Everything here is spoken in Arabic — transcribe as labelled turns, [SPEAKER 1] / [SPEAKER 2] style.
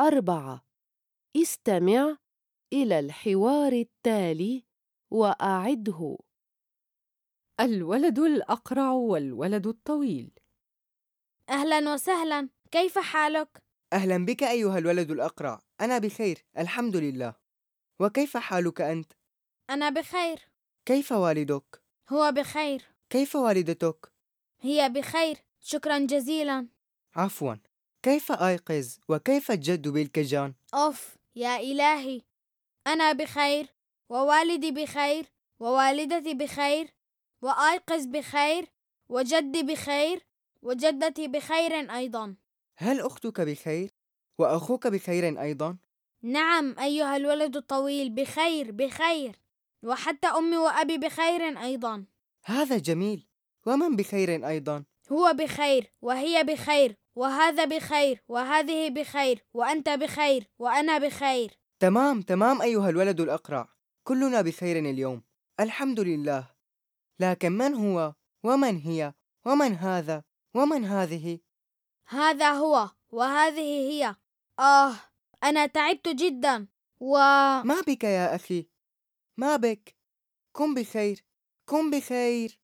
[SPEAKER 1] أربعة. استمع إلى الحوار التالي وأعده.
[SPEAKER 2] الولد الأقرع والولد الطويل.
[SPEAKER 3] أهلا وسهلا. كيف حالك؟
[SPEAKER 4] أهلا بك أيها الولد الأقرع. أنا بخير الحمد لله. وكيف حالك أنت؟
[SPEAKER 3] أنا بخير.
[SPEAKER 4] كيف والدك؟
[SPEAKER 3] هو بخير.
[SPEAKER 4] كيف والدتك؟
[SPEAKER 3] هي بخير. شكرا جزيلا.
[SPEAKER 4] عفوا. كيف أيقظ وكيف الجد بالكجان؟
[SPEAKER 3] أوف يا إلهي أنا بخير ووالدي بخير ووالدتي بخير وأيقظ بخير وجدي بخير وجدتي بخير أيضا
[SPEAKER 4] هل أختك بخير؟ وأخوك بخير أيضا؟
[SPEAKER 3] نعم أيها الولد الطويل بخير بخير وحتى أمي وأبي بخير أيضا
[SPEAKER 4] هذا جميل ومن بخير أيضا؟
[SPEAKER 3] هو بخير وهي بخير وهذا بخير وهذه بخير وأنت بخير وأنا بخير.
[SPEAKER 4] تمام تمام أيها الولد الأقرع. كلنا بخير اليوم. الحمد لله. لكن من هو؟ ومن هي؟ ومن هذا؟ ومن هذه؟
[SPEAKER 3] هذا هو وهذه هي. آه أنا تعبت جدا. و
[SPEAKER 4] ما بك يا أخي؟ ما بك؟ كن بخير كن بخير.